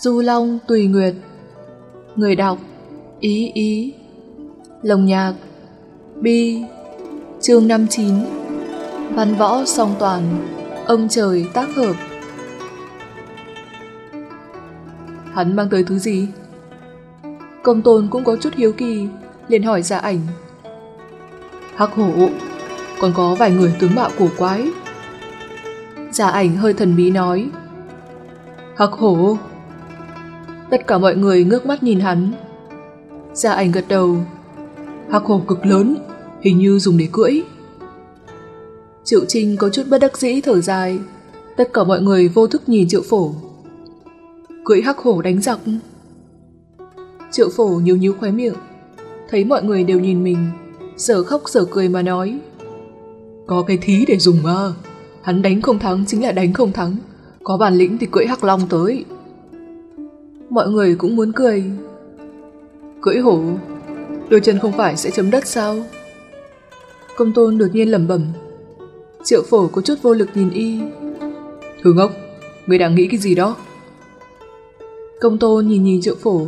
Du Long Tùy Nguyệt. Người đọc, Ý Ý. Lồng nhạc, Bi. Chương 59 Văn võ song toàn, Ông trời tác hợp. Hắn mang tới thứ gì? Công tôn cũng có chút hiếu kỳ, liền hỏi giả ảnh. Hắc hổ, Còn có vài người tướng mạo cổ quái. Giả ảnh hơi thần bí nói. Hắc hổ Tất cả mọi người ngước mắt nhìn hắn. Gia ảnh gật đầu. Hắc hổ cực lớn, Hình như dùng để cưỡi. Triệu Trinh có chút bất đắc dĩ thở dài. Tất cả mọi người vô thức nhìn triệu phổ. Cưỡi hắc hổ đánh giặc. Triệu phổ nhíu nhíu khóe miệng. Thấy mọi người đều nhìn mình Sở khóc sở cười mà nói. Có cái thí để dùng mà Hắn đánh không thắng chính là đánh không thắng. Có bản lĩnh thì cưỡi hắc long tới. Mọi người cũng muốn cười. Cưỡi hổ, Đôi chân không phải sẽ chấm đất sao? Công tôn đột nhiên lẩm bẩm. Triệu phổ có chút vô lực nhìn y. Thư ngốc, Người đang nghĩ cái gì đó? Công tôn nhìn nhìn triệu phổ.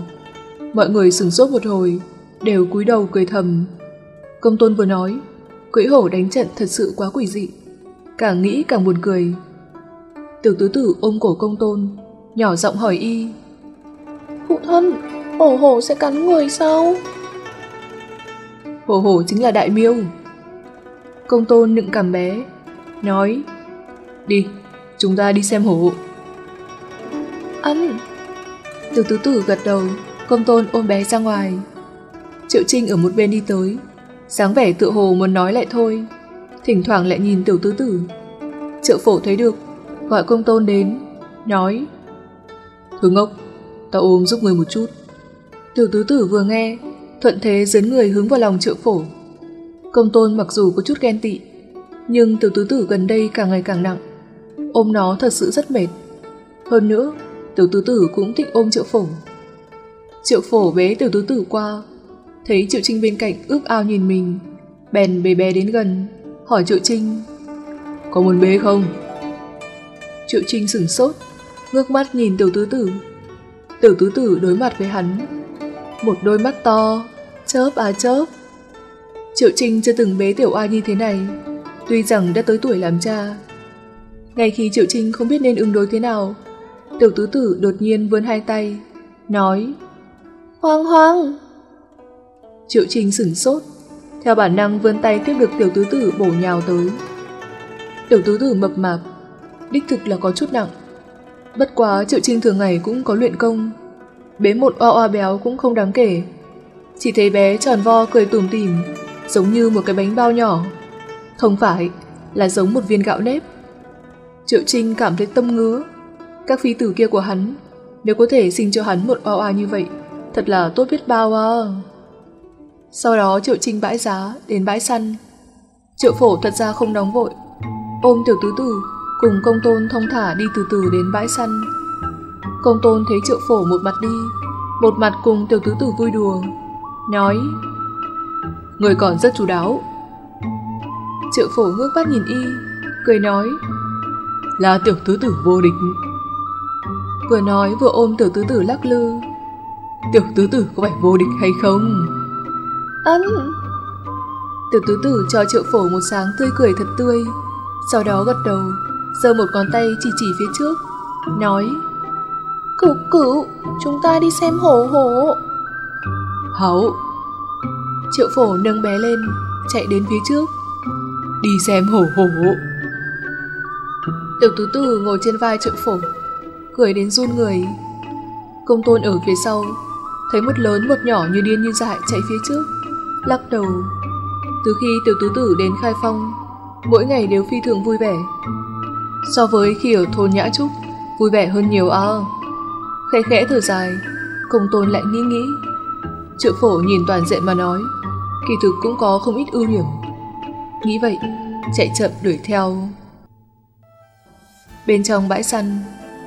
Mọi người sừng sốt một hồi, Đều cúi đầu cười thầm. Công tôn vừa nói, Cưỡi hổ đánh trận thật sự quá quỷ dị. Càng nghĩ càng buồn cười. Tiểu tứ tử ôm cổ công tôn, Nhỏ giọng hỏi y Phụ thân Hổ hổ sẽ cắn người sao? Hổ hổ chính là đại miêu. Công tôn nựng cằm bé Nói Đi chúng ta đi xem hổ Ăn. Tiểu tứ tử gật đầu Công tôn ôm bé ra ngoài. Triệu Trinh ở một bên đi tới dáng vẻ tự hồ muốn nói lại thôi. Thỉnh thoảng lại nhìn tiểu tứ tử. Triệu phổ thấy được Gọi công tôn đến Nói Thứ ngốc Tao ôm giúp người một chút. Tiểu tứ tử vừa nghe, Thuận thế dấn người hướng vào lòng triệu phổ. Công tôn mặc dù có chút ghen tị, Nhưng tiểu tứ tử gần đây càng ngày càng nặng, Ôm nó thật sự rất mệt. Hơn nữa, Tiểu tứ tử cũng thích ôm triệu phổ. Triệu phổ bế tiểu tứ tử qua, Thấy Triệu Trinh bên cạnh ước ao nhìn mình, Bèn bề bé đến gần, Hỏi Triệu Trinh, Có muốn bế không? Triệu Trinh sửng sốt, Ngước mắt nhìn tiểu tứ tử. Tiểu tứ tử đối mặt với hắn. Một đôi mắt to, Chớp à chớp. Triệu Trinh chưa từng bế tiểu oa như thế này, Tuy rằng đã tới tuổi làm cha. Ngay khi Triệu Trinh không biết nên ứng đối thế nào, Tiểu tứ tử đột nhiên vươn hai tay, Nói, Hoang hoang. Triệu Trinh sửng sốt, Theo bản năng vươn tay tiếp được tiểu tứ tử bổ nhào tới. Tiểu tứ tử mập mạp, Đích thực là có chút nặng. Bất quá Triệu Trinh thường ngày cũng có luyện công. Bé một oa oa béo cũng không đáng kể. Chỉ thấy bé tròn vo cười tùm tìm Giống như một cái bánh bao nhỏ. Không phải, Là giống một viên gạo nếp. Triệu Trinh cảm thấy tâm ngứa. Các phi tử kia của hắn, Nếu có thể sinh cho hắn một oa oa như vậy, Thật là tốt biết bao à. Sau đó Triệu Trinh bãi giá Đến bãi săn. Triệu phổ thật ra không nóng vội, Ôm tiểu tứ tử. Cùng công tôn thông thả đi từ từ đến bãi săn. Công tôn thấy triệu phổ một mặt đi Một mặt cùng tiểu tứ tử vui đùa Nói Người còn rất chú đáo. Triệu phổ ngước mắt nhìn y Cười nói Là tiểu tứ tử vô địch. Vừa nói vừa ôm tiểu tứ tử lắc lư Tiểu tứ tử có phải vô địch hay không? Ấn Tiểu tứ tử cho triệu phổ một sáng tươi cười thật tươi Sau đó gật đầu giơ một ngón tay chỉ chỉ phía trước, Nói, Cửu cửu, Chúng ta đi xem hổ hổ. Hảo Triệu phổ nâng bé lên, Chạy đến phía trước, Đi xem hổ hổ. Tiểu tứ tử ngồi trên vai triệu phổ, Cười đến run người. Công tôn ở phía sau, Thấy một lớn một nhỏ như điên như dại chạy phía trước, Lắc đầu. Từ khi tiểu tứ tử đến khai phong, Mỗi ngày đều phi thường vui vẻ. So với khi ở thôn Nhã Trúc, Vui vẻ hơn nhiều à. Khẽ khẽ thở dài Công tôn lại nghĩ nghĩ. Triệu phổ nhìn toàn diện mà nói, Kỳ thực cũng có không ít ưu điểm. Nghĩ vậy, Chạy chậm đuổi theo. Bên trong bãi săn,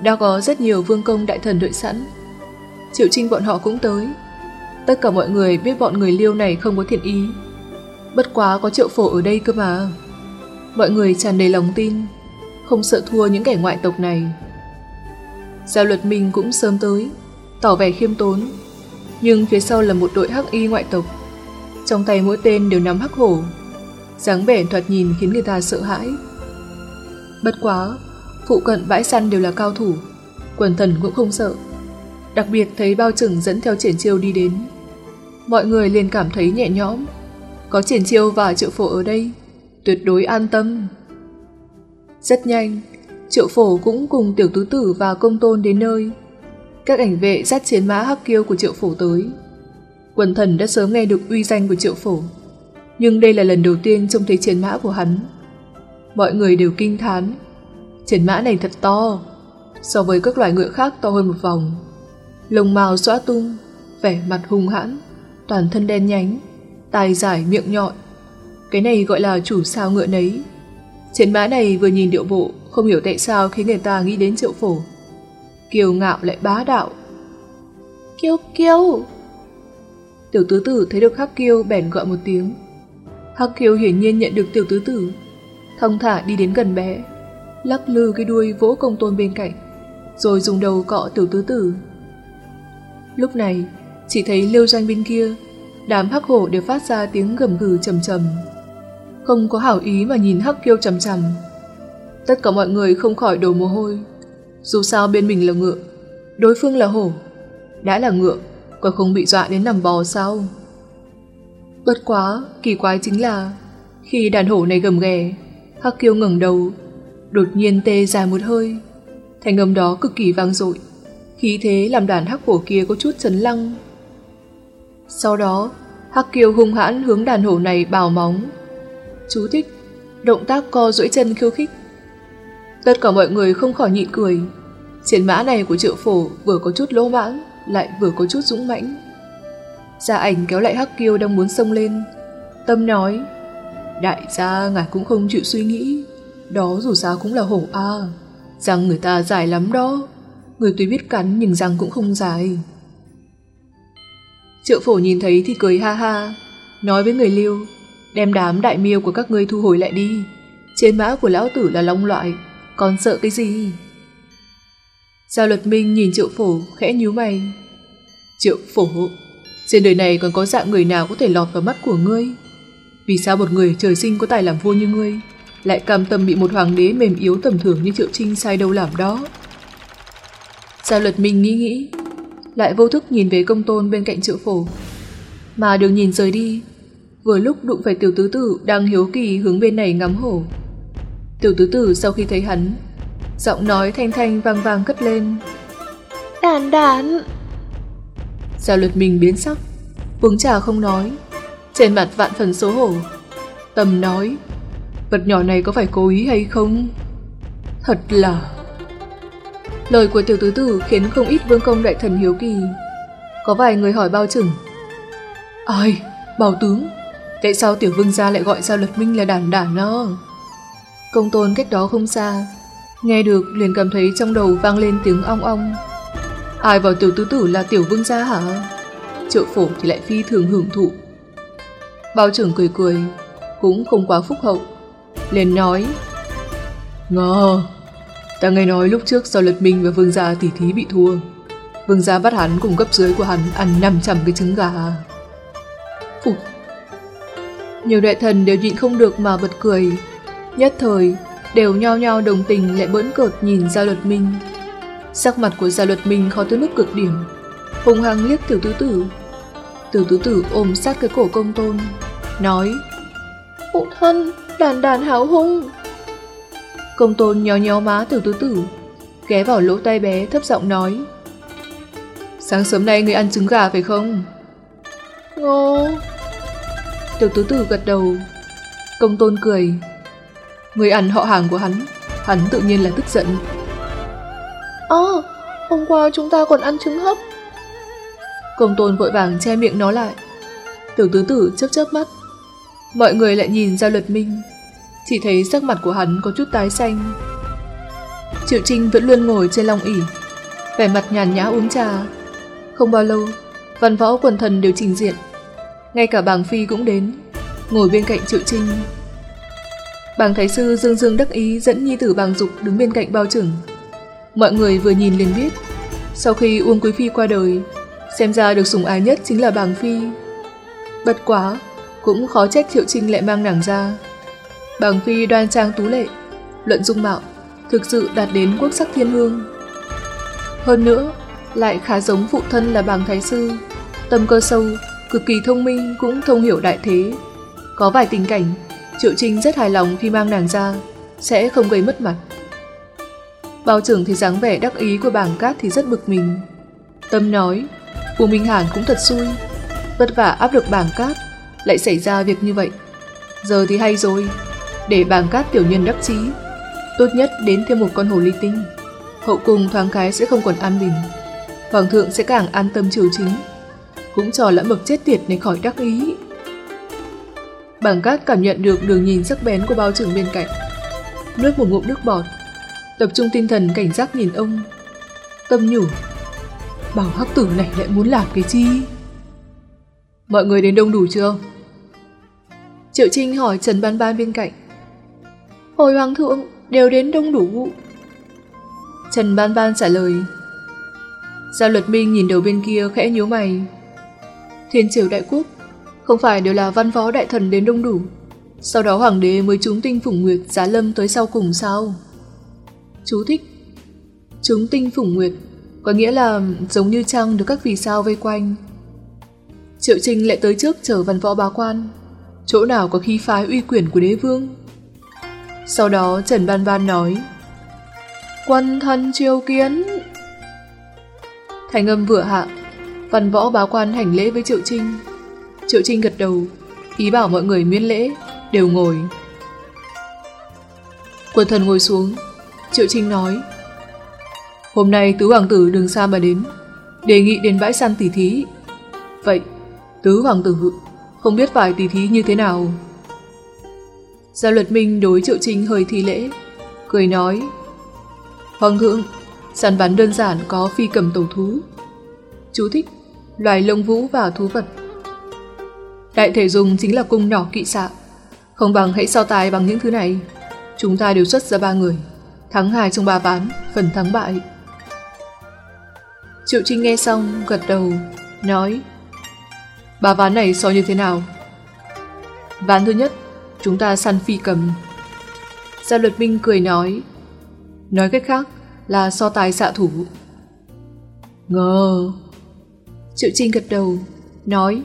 Đã có rất nhiều vương công đại thần đợi sẵn. Triệu Trinh bọn họ cũng tới. Tất cả mọi người biết bọn người liêu này không có thiện ý. Bất quá có triệu phổ ở đây cơ mà. Mọi người tràn đầy lòng tin. Không sợ thua những kẻ ngoại tộc này Giao luật minh cũng sớm tới, tỏ vẻ khiêm tốn. Nhưng phía sau là một đội hắc y ngoại tộc. Trong tay mỗi tên đều nắm hắc hổ. dáng vẻ thoạt nhìn khiến người ta sợ hãi. Bất quá, phụ cận bãi săn đều là cao thủ, quần thần cũng không sợ. Đặc biệt thấy bao trừng dẫn theo triển chiêu đi đến. Mọi người liền cảm thấy nhẹ nhõm. Có triển chiêu và triệu phổ ở đây, tuyệt đối an tâm. Rất nhanh, triệu phổ cũng cùng tiểu tứ tử và công tôn đến nơi. Các ảnh vệ dắt chiến mã hắc kiêu của triệu phổ tới. Quần thần đã sớm nghe được uy danh của triệu phổ, nhưng đây là lần đầu tiên trông thấy chiến mã của hắn. Mọi người đều kinh thán. Chiến mã này thật to, so với các loài ngựa khác to hơn một vòng. Lông màu xóa tung, vẻ mặt hung hãn, toàn thân đen nhánh, tai dài miệng nhọn. Cái này gọi là chủ sao ngựa nấy. Chiến mã này vừa nhìn điệu bộ, không hiểu tại sao khiến người ta nghĩ đến triệu phổ. Kiều ngạo lại bá đạo. Kiêu kiêu! Tiểu tứ tử thấy được Hắc Kiêu bèn gọi một tiếng. Hắc Kiêu hiển nhiên nhận được tiểu tứ tử. Thông thả đi đến gần bé, lắc lư cái đuôi vỗ công tôn bên cạnh, rồi dùng đầu cọ tiểu tứ tử. Lúc này, chỉ thấy liêu doanh bên kia, đám hắc hổ đều phát ra tiếng gầm gừ trầm trầm. Không có hảo ý mà nhìn hắc kiêu trầm trầm. Tất cả mọi người không khỏi đổ mồ hôi. Dù sao bên mình là ngựa, đối phương là hổ. Đã là ngựa, còn không bị dọa đến nằm bò sao? Bất quá, kỳ quái chính là khi đàn hổ này gầm ghè, Hắc Kiêu ngẩng đầu, đột nhiên tê dài một hơi. Thành âm đó cực kỳ vang dội, khí thế làm đàn hắc hổ kia có chút chấn lăng. Sau đó, Hắc Kiêu hung hãn hướng đàn hổ này bào móng. Chú thích, động tác co duỗi chân khiêu khích. Tất cả mọi người không khỏi nhịn cười. Chiến mã này của triệu phổ vừa có chút lỗ mãng, lại vừa có chút dũng mãnh. Gia ảnh kéo lại Hắc Kiêu đang muốn xông lên. Tâm nói, đại gia ngài cũng không chịu suy nghĩ, đó dù sao cũng là hổ A, rằng người ta dài lắm đó, người tuy biết cắn nhưng răng cũng không dài. Triệu phổ nhìn thấy thì cười ha ha, nói với người lưu, đem đám đại miêu của các ngươi thu hồi lại đi, trên mã của lão tử là long loại, còn sợ cái gì? Giao luật minh nhìn triệu phổ khẽ nhíu mày. Triệu phổ, trên đời này còn có dạng người nào có thể lọt vào mắt của ngươi? Vì sao một người trời sinh có tài làm vua như ngươi lại cam tâm bị một hoàng đế mềm yếu tầm thường như Triệu Trinh sai đâu làm đó? Giao luật minh nghĩ nghĩ, lại vô thức nhìn về công tôn bên cạnh triệu phổ. Mà đường nhìn rời đi, vừa lúc đụng phải tiểu tứ tử đang hiếu kỳ hướng bên này ngắm hổ. Tiểu tứ tử sau khi thấy hắn, giọng nói thanh thanh vang vang cất lên. Đàn đàn! Giao luật mình biến sắc, uống trà không nói, trên mặt vạn phần xấu hổ. Tầm nói, vật nhỏ này có phải cố ý hay không? Thật là... Lời của tiểu tứ tử khiến không ít vương công đại thần hiếu kỳ. Có vài người hỏi bao chừng. Ai? Bảo tướng? Tại sao tiểu vương gia lại gọi Giao luật minh là đàn đản nơ Công tôn cách đó không xa, nghe được liền cảm thấy trong đầu vang lên tiếng ong ong. Ai vào tiểu tứ tử là tiểu vương gia hả? Triệu phổ thì lại phi thường hưởng thụ. Bao trưởng cười cười, cũng không quá phúc hậu. Liền nói, Ngờ, ta nghe nói lúc trước do luật minh và vương gia tỉ thí bị thua. Vương gia bắt hắn cùng cấp dưới của hắn ăn 500 cái trứng gà. Phụt. Nhiều đại thần đều nhịn không được mà bật cười. Nhất thời, đều nhao nhao đồng tình lại bỡn cợt nhìn Gia Luật Minh. Sắc mặt của Gia Luật Minh khó tới mức cực điểm, hùng hăng liếc tiểu tứ tử. Tiểu tứ tử ôm sát cái cổ công tôn, nói Phụ thân, đàn đàn háo hung. Công tôn nhéo nhéo má tiểu tứ tử, ghé vào lỗ tai bé thấp giọng nói Sáng sớm nay người ăn trứng gà phải không? Ngô Tiểu tứ tử gật đầu. Công tôn cười. Người ăn họ hàng của hắn Hắn tự nhiên là tức giận. Ơ, hôm qua chúng ta còn ăn trứng hấp. Công tôn vội vàng che miệng nó lại. Tiểu tứ tử chớp chớp mắt. Mọi người lại nhìn ra luật minh. Chỉ thấy sắc mặt của hắn có chút tái xanh. Triệu Trinh vẫn luôn ngồi trên lòng ỉ Vẻ mặt nhàn nhã uống trà. Không bao lâu Văn võ quần thần đều trình diện ngay cả bàng phi cũng đến Ngồi bên cạnh Triệu Trinh Bàng Thái Sư dương dương đắc ý dẫn nhi tử bàng dục đứng bên cạnh bao trưởng. Mọi người vừa nhìn liền biết, sau khi Uông Quý Phi qua đời, xem ra được sủng ái nhất chính là bàng Phi. Bất quá, cũng khó trách Triệu Trinh lại mang nàng ra. Bàng Phi đoan trang tú lệ, luận dung mạo, thực sự đạt đến quốc sắc thiên hương. Hơn nữa, lại khá giống phụ thân là bàng thái sư, tâm cơ sâu, cực kỳ thông minh cũng thông hiểu đại thế. Có vài tình cảnh, Triệu Trinh rất hài lòng khi mang nàng ra, sẽ không gây mất mặt. Bao trưởng thì dáng vẻ đắc ý của bảng cát thì rất bực mình. Tâm nói, của Minh Hàn cũng thật xui, vất vả áp lực bảng cát, lại xảy ra việc như vậy. Giờ thì hay rồi, để bảng cát tiểu nhân đắc chí, tốt nhất đến thêm một con hồ ly tinh. Hậu cùng thoáng cái sẽ không còn an bình, hoàng thượng sẽ càng an tâm triều chính, cũng cho lã mực chết tiệt này khỏi đắc ý. Bảng cát cảm nhận được đường nhìn sắc bén của bao trưởng bên cạnh, nuốt một ngụm nước bọt, tập trung tinh thần cảnh giác nhìn ông. Tâm nhủ, bảo hắc tử này lại muốn làm cái chi? Mọi người đến đông đủ chưa? Triệu Trinh hỏi Trần Ban Ban bên cạnh. Hồi hoàng thượng đều đến đông đủ. Trần Ban Ban trả lời. Giao luật minh nhìn đầu bên kia khẽ nhíu mày. Thiên triều đại quốc, không phải đều là văn võ đại thần đến đông đủ. Sau đó hoàng đế mới chúng tinh phủng nguyệt giá lâm tới sau cùng sao? Chú thích chúng tinh phủng nguyệt có nghĩa là giống như trăng được các vì sao vây quanh. Triệu Trinh lại tới trước chờ văn võ bá quan, chỗ nào có khí phái uy quyền của đế vương. Sau đó Trần Ban Ban nói Quân thân triều kiến Thành âm vừa hạ Văn võ báo quan hành lễ với Triệu Trinh. Triệu Trinh gật đầu, Ý bảo mọi người miễn lễ, Đều ngồi. Quân thần ngồi xuống, Triệu Trinh nói, Hôm nay tứ hoàng tử đường xa mà đến, Đề nghị đến bãi săn tỷ thí. Vậy, tứ hoàng tử, Không biết phải tỷ thí như thế nào? Gia luật minh đối Triệu Trinh hơi thi lễ, Cười nói, Hoàng thượng Săn bắn đơn giản có phi cầm tổ thú. Chú thích Loài lông vũ và thú vật. Đại thể dùng chính là cung nhỏ kỵ xạ. Không bằng hãy so tài bằng những thứ này. Chúng ta đều xuất ra ba người. Thắng hai trong ba ván, Phần thắng bại. Triệu Trinh nghe xong, gật đầu, Nói, Ba ván này so như thế nào? Ván thứ nhất, Chúng ta săn phi cầm. Gia luật minh cười nói Nói cách khác là so tài xạ thủ. Ngờ. Triệu Trinh gật đầu, Nói,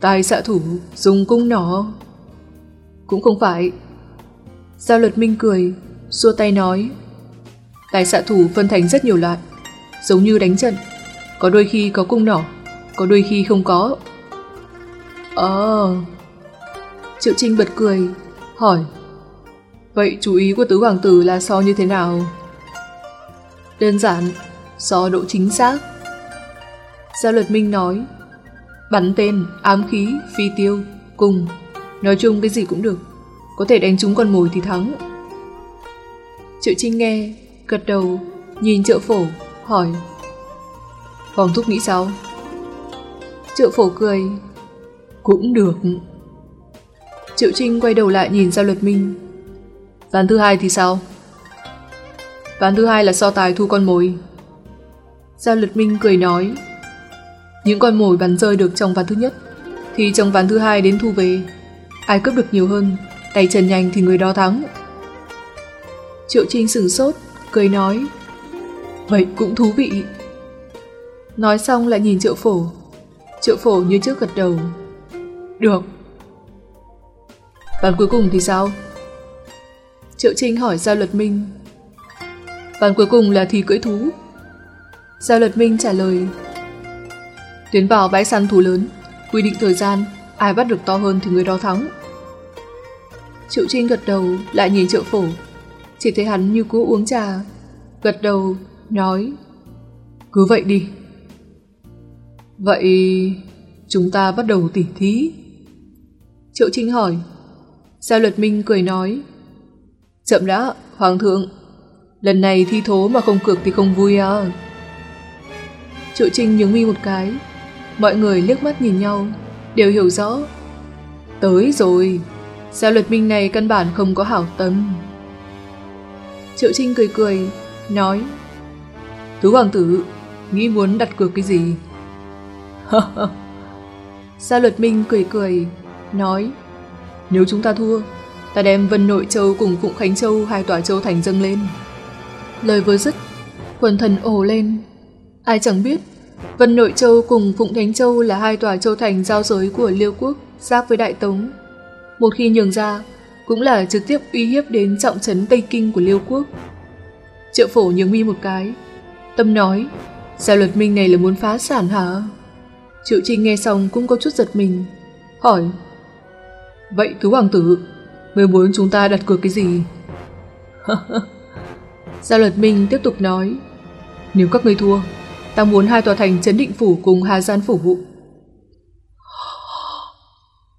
Tài xạ thủ dùng cung nỏ. Cũng không phải. Giao luật minh cười, Xua tay nói, Tài xạ thủ phân thành rất nhiều loại, Giống như đánh trận, Có đôi khi có cung nỏ, Có đôi khi không có. Ờ. Triệu Trinh bật cười, Hỏi, Vậy chú ý của tứ hoàng tử là so như thế nào? Đơn giản, So độ chính xác. Gia luật minh nói Bắn tên, ám khí, phi tiêu, cùng. Nói chung cái gì cũng được. Có thể đánh trúng con mồi thì thắng. Triệu Trinh nghe Gật đầu Nhìn triệu phổ Hỏi Hoàng thúc nghĩ sao? Triệu phổ cười Cũng được. Triệu Trinh quay đầu lại nhìn Giao Luật Minh Ván thứ hai thì sao? Ván thứ hai là so tài thu con mồi. Giao Luật Minh cười nói những con mồi bắn rơi được trong ván thứ nhất. Thì trong ván thứ hai đến thu về, Ai cướp được nhiều hơn? Tay chân nhanh thì người đó thắng. Triệu Trinh sửng sốt, Cười nói, Vậy cũng thú vị. Nói xong lại nhìn triệu phổ. Triệu phổ như trước gật đầu, Được. Ván cuối cùng thì sao? Triệu Trinh hỏi Giao Luật Minh. Ván cuối cùng là thi cưỡi thú. Giao Luật Minh trả lời Tiến vào bãi săn thú lớn. Quy định thời gian Ai bắt được to hơn thì người đó thắng. Triệu Trinh gật đầu Lại nhìn triệu phổ. Chỉ thấy hắn như cũ uống trà. Gật đầu Nói Cứ vậy đi. Vậy chúng ta bắt đầu tỉ thí. Triệu Trinh hỏi. Giao luật minh cười nói Chậm đã, Hoàng thượng. Lần này thi thố mà không cược thì không vui à. Triệu Trinh nhướng mi một cái. Mọi người liếc mắt nhìn nhau Đều hiểu rõ Tới rồi sao luật minh này căn bản không có hảo tâm Triệu Trinh cười cười Nói Tứ hoàng tử, nghĩ muốn đặt cược cái gì? Gia luật minh cười cười, nói Nếu chúng ta thua, ta đem Vân Nội Châu cùng Phụng Khánh Châu hai tòa châu thành dâng lên. Lời vừa dứt, quần thần ồ lên. Ai chẳng biết, Vân Nội Châu cùng Phụng thánh Châu là hai tòa châu thành giao giới của Liêu Quốc giáp với Đại Tống. Một khi nhường ra, cũng là trực tiếp uy hiếp đến trọng trấn Tây Kinh của Liêu Quốc. Triệu phổ nhường mi một cái. Tâm nói, sao luật minh này là muốn phá sản hả? Triệu Trinh nghe xong cũng có chút giật mình. Hỏi, vậy thứ hoàng tử, người muốn chúng ta đặt cược cái gì? Gia luật minh tiếp tục nói, nếu các người thua, ta muốn hai tòa thành chấn định phủ cùng Hà Gian phủ vụ.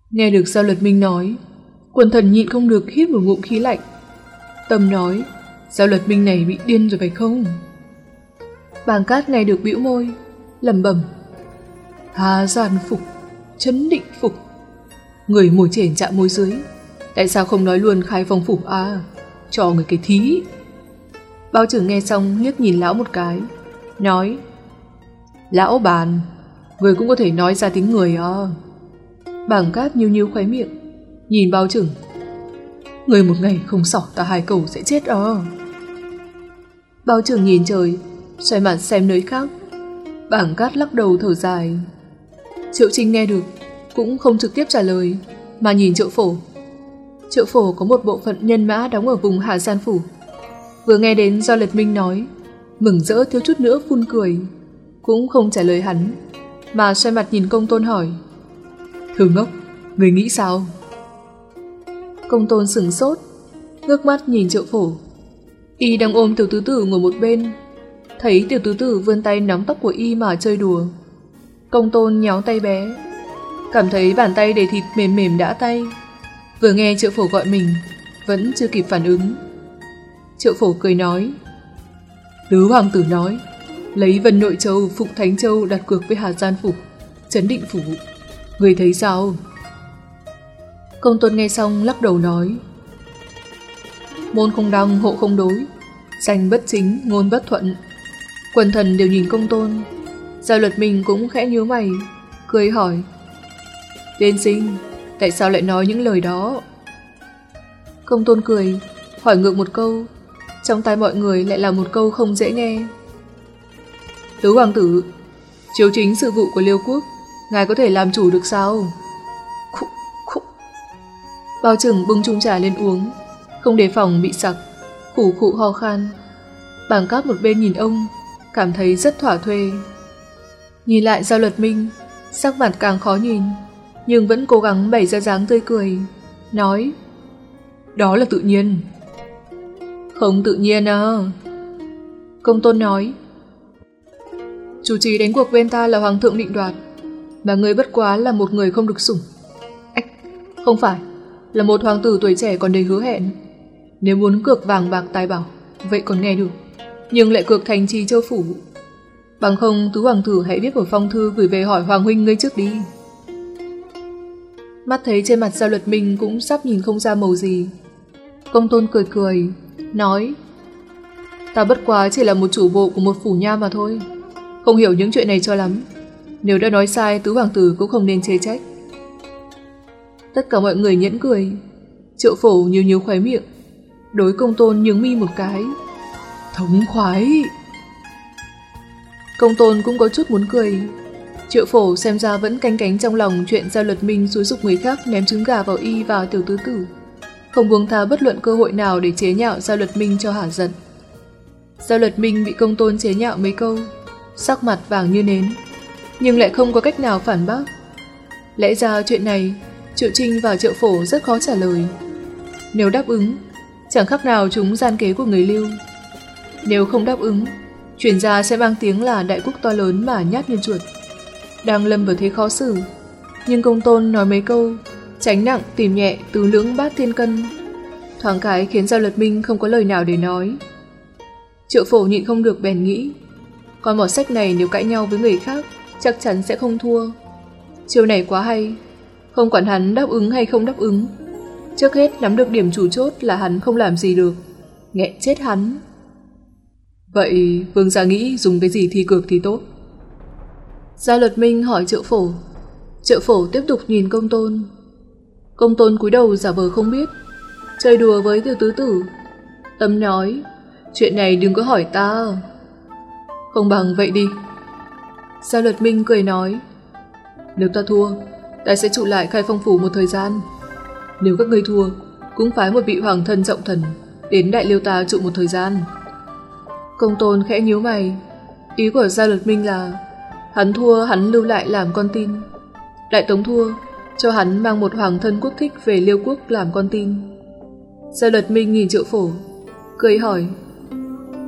Nghe được giao luật minh nói, quần thần nhịn không được hít một ngụm khí lạnh. Tâm nói, Giao luật minh này bị điên rồi phải không? Bàng cát nghe được bĩu môi, lẩm bẩm Hà gian phục, chấn định phục. Người mồi trên chạm môi dưới, tại sao không nói luôn khai phong phủ à? Cho người cái thí. Bao trưởng nghe xong liếc nhìn lão một cái, nói Lão bàn, người cũng có thể nói ra tiếng người à. Bàng cát nhiêu nhiêu khóe miệng, nhìn bao trưởng Người một ngày không sỏ ta hai cầu sẽ chết à. Bao trưởng nhìn trời, xoay mặt xem nơi khác. Bảng cát lắc đầu thở dài. Triệu Trinh nghe được, cũng không trực tiếp trả lời, mà nhìn triệu phổ. Triệu phổ có một bộ phận nhân mã đóng ở vùng Hà gian Phủ. Vừa nghe đến do Lật Minh nói, mừng rỡ thiếu chút nữa phun cười, cũng không trả lời hắn, mà xoay mặt nhìn công tôn hỏi. Thử ngốc, người nghĩ sao? Công tôn sững sốt, ngước mắt nhìn triệu phổ. Y đang ôm tiểu tứ tử ngồi một bên, thấy tiểu tứ tử vươn tay nắm tóc của Y mà chơi đùa. Công tôn nhéo tay bé, cảm thấy bàn tay để thịt mềm mềm đã tay. Vừa nghe triệu phổ gọi mình, vẫn chưa kịp phản ứng. Triệu phổ cười nói, Tứ hoàng tử nói, lấy Vân Nội Châu, Phụng Thánh Châu đặt cược với Hà Gian Phủ, chấn định phủ. Người thấy sao? Công tôn nghe xong lắc đầu nói Môn không đăng hộ không đối Danh bất chính ngôn bất thuận Quần thần đều nhìn công tôn Giao luật mình cũng khẽ nhớ mày Cười hỏi Tiên sinh Tại sao lại nói những lời đó Công tôn cười Hỏi ngược một câu Trong tai mọi người lại là một câu không dễ nghe Tứ hoàng tử Chiếu chính sự vụ của Liêu Quốc Ngài có thể làm chủ được sao Bao trừng bưng chung trà lên uống, không đề phòng bị sặc, khủ khụ ho khan. Bảng cát một bên nhìn ông, cảm thấy rất thỏa thuê. Nhìn lại Giao Luật Minh, sắc mặt càng khó nhìn, nhưng vẫn cố gắng bày ra dáng tươi cười, nói Đó là tự nhiên. Không tự nhiên à. Công tôn nói Chủ trì đánh cuộc bên ta là Hoàng thượng định đoạt, mà người bất quá là một người không được sủng. Ách, không phải, là một hoàng tử tuổi trẻ còn đầy hứa hẹn. Nếu muốn cược vàng bạc tài bảo, vậy còn nghe được. Nhưng lại cược thành trì châu phủ. Bằng không, tứ hoàng tử hãy viết một phong thư gửi về hỏi hoàng huynh ngươi trước đi. Mắt thấy trên mặt giao luật minh cũng sắp nhìn không ra màu gì. Công tôn cười cười, nói Ta bất quá chỉ là một chủ bộ của một phủ nha mà thôi. Không hiểu những chuyện này cho lắm. Nếu đã nói sai, tứ hoàng tử cũng không nên chê trách. Tất cả mọi người nhẫn cười. Triệu phổ nhiều nhiều khoái miệng. Đối công tôn nhướng mi một cái. Thống khoái! Công tôn cũng có chút muốn cười. Triệu phổ xem ra vẫn canh cánh trong lòng chuyện giao luật minh xúi dục người khác ném trứng gà vào y và tiểu tứ tử. Không buông tha bất luận cơ hội nào để chế nhạo giao luật minh cho hả giận. Giao luật minh bị công tôn chế nhạo mấy câu, sắc mặt vàng như nến, nhưng lại không có cách nào phản bác. Lẽ ra chuyện này Triệu Trinh và Triệu Phổ rất khó trả lời. Nếu đáp ứng, chẳng khác nào chúng gian kế của người lưu. Nếu không đáp ứng, chuyển ra sẽ mang tiếng là đại quốc to lớn mà nhát như chuột. Đang lâm vào thế khó xử, nhưng công tôn nói mấy câu, tránh nặng tìm nhẹ từ lưỡng bát thiên cân. Thoáng cái khiến Giao Lật Minh không có lời nào để nói. Triệu phổ nhịn không được bèn nghĩ, còn mọt sách này nếu cãi nhau với người khác, chắc chắn sẽ không thua. Chiều này quá hay, không quản hắn đáp ứng hay không đáp ứng. Trước hết nắm được điểm chủ chốt là hắn không làm gì được. Nghẹn chết hắn. Vậy Vương gia nghĩ dùng cái gì thi cược thì tốt? Gia luật minh hỏi triệu phổ. Triệu phổ tiếp tục nhìn công tôn. Công tôn cúi đầu giả vờ không biết. Chơi đùa với tiểu tứ tử. Tâm nói, chuyện này đừng có hỏi ta. Không bằng vậy đi. Gia luật minh cười nói, nếu ta thua, ta sẽ trụ lại khai phong phủ một thời gian. Nếu các ngươi thua, cũng phái một vị hoàng thân trọng thần đến đại liêu ta trụ một thời gian. Công tôn khẽ nhíu mày, ý của Gia luật minh là hắn thua hắn lưu lại làm con tin. Đại tống thua, cho hắn mang một hoàng thân quốc thích về liêu quốc làm con tin. Gia luật minh nhìn triệu phổ, cười hỏi,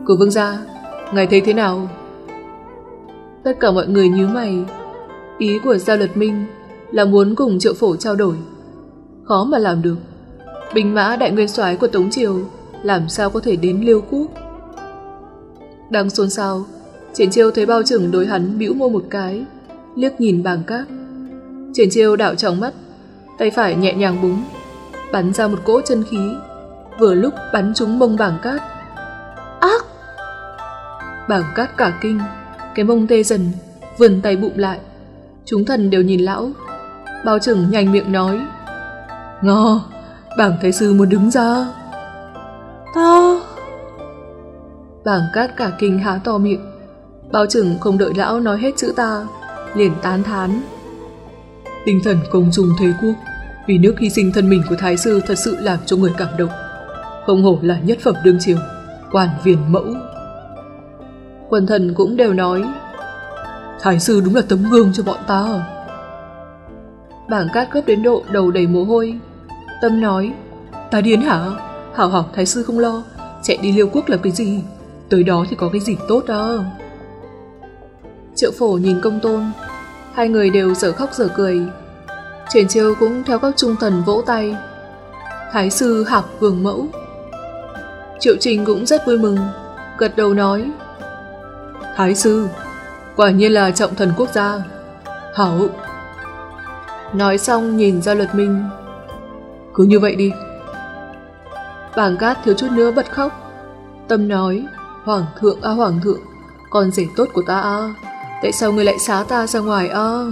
của vương gia, ngài thấy thế nào? Tất cả mọi người nhíu mày, ý của Gia luật minh là muốn cùng triệu phổ trao đổi. Khó mà làm được. Binh mã đại nguyên soái của Tống Triều làm sao có thể đến liêu quốc? Đang xôn xao, Triển chiêu thấy bao trưởng đối hắn bĩu môi một cái, liếc nhìn bàng cát. Triển chiêu đảo trong mắt, tay phải nhẹ nhàng búng, bắn ra một cỗ chân khí, vừa lúc bắn trúng mông bảng cát. Ác! Bảng cát cả kinh, cái mông tê dần, vườn tay bụng lại. Chúng thần đều nhìn lão. Bao trưởng nhanh miệng nói. Ngò, bảng thái sư muốn đứng ra. Ta... Bảng cát cả kinh há to miệng. Bao trưởng không đợi lão nói hết chữ ta, liền tán thán. Tinh thần công trùng thế quốc, vì nước hy sinh thân mình của Thái Sư thật sự làm cho người cảm động. Không hổ là nhất phẩm đương triều, quan viên mẫu. Quần thần cũng đều nói, Thái Sư đúng là tấm gương cho bọn ta. Bảng cát gấp đến độ đầu đầy mồ hôi. Tâm nói, ta điên hả? Hảo hảo Thái Sư không lo, chạy đi liêu quốc làm cái gì? Tới đó thì có cái gì tốt đó. Triệu phổ nhìn công tôn Hai người đều dở khóc dở cười Triển chiêu cũng theo các trung thần vỗ tay Thái sư học vương mẫu Triệu trình cũng rất vui mừng Gật đầu nói Thái sư, Quả nhiên là trọng thần quốc gia. Hảo, Nói xong nhìn ra luật minh. Cứ như vậy đi. Bảng cát thiếu chút nữa bật khóc. Tâm nói, Hoàng thượng à hoàng thượng, Con rể tốt của ta à Tại sao người lại xá ta ra ngoài a?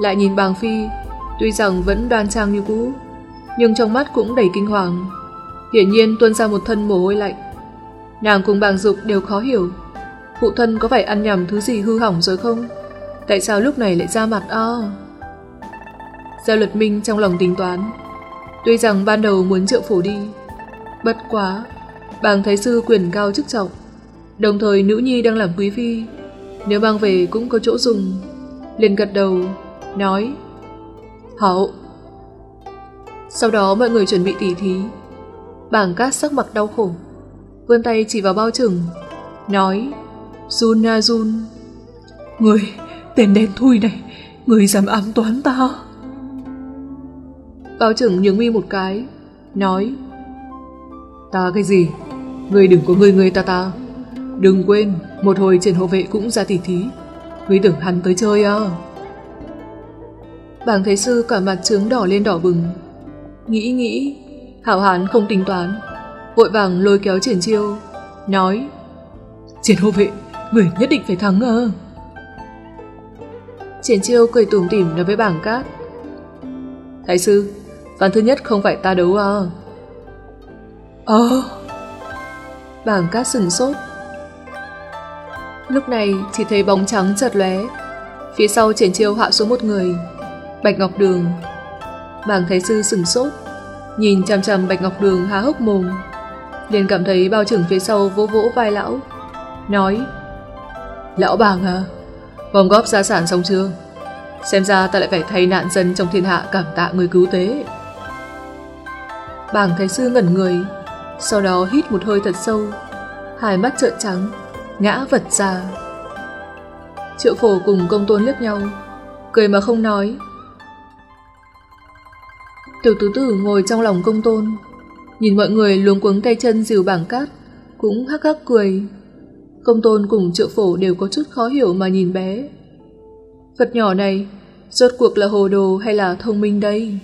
Lại nhìn bàng phi, Tuy rằng vẫn đoan trang như cũ, Nhưng trong mắt cũng đầy kinh hoàng. Hiển nhiên tuôn ra một thân mồ hôi lạnh. Nàng cùng bàng dục đều khó hiểu. Phụ thân có phải ăn nhầm thứ gì hư hỏng rồi không? Tại sao lúc này lại ra mặt o? Giao luật minh trong lòng tính toán. Tuy rằng ban đầu muốn triệu phổ đi, Bất quá, Bàng thái sư quyền cao chức trọng. Đồng thời nữ nhi đang làm quý phi, nếu mang về cũng có chỗ dùng. Liền gật đầu, Nói, Hảo. Sau đó mọi người chuẩn bị tỉ thí. Bảng cát sắc mặt đau khổ, Vươn tay chỉ vào bao trừng Nói Jun na Jun Người Tên đen thui này Người dám ám toán ta Bao trưởng nhướng mi một cái Nói Ta cái gì Người đừng có người người ta ta Đừng quên, một hồi trên hộ vệ cũng ra tỉ thí. Ngươi tưởng hắn tới chơi à? Bảng Thế Sư cả mặt trướng đỏ lên đỏ bừng. Nghĩ nghĩ, Hảo Hán không tính toán. Vội vàng lôi kéo triển chiêu, nói Triển hộ vệ, người nhất định phải thắng à? Triển chiêu cười tủm tỉm nói với bảng cát. Thái sư, ván thứ nhất không phải ta đấu à? Ờ... Bảng cát sừng sốt Lúc này chỉ thấy bóng trắng chợt lóe Phía sau triển chiêu hạ xuống một người Bạch Ngọc Đường Bàng Thái Sư sừng sốt Nhìn chằm chằm Bạch Ngọc Đường há hốc mồm liền cảm thấy bao trưởng phía sau vỗ vỗ vai lão Nói Lão bàng à Vòng góp gia sản xong chưa Xem ra ta lại phải thay nạn dân trong thiên hạ cảm tạ người cứu tế Bàng Thái Sư ngẩn người Sau đó hít một hơi thật sâu Hai mắt trợn trắng ngã vật ra. Triệu phổ cùng công tôn liếc nhau, cười mà không nói. Tiểu tứ tử ngồi trong lòng công tôn, nhìn mọi người luống cuống tay chân dìu bảng cát, cũng hắc hắc cười. Công tôn cùng triệu phổ đều có chút khó hiểu mà nhìn bé. Vật nhỏ này, rốt cuộc là hồ đồ hay là thông minh đây?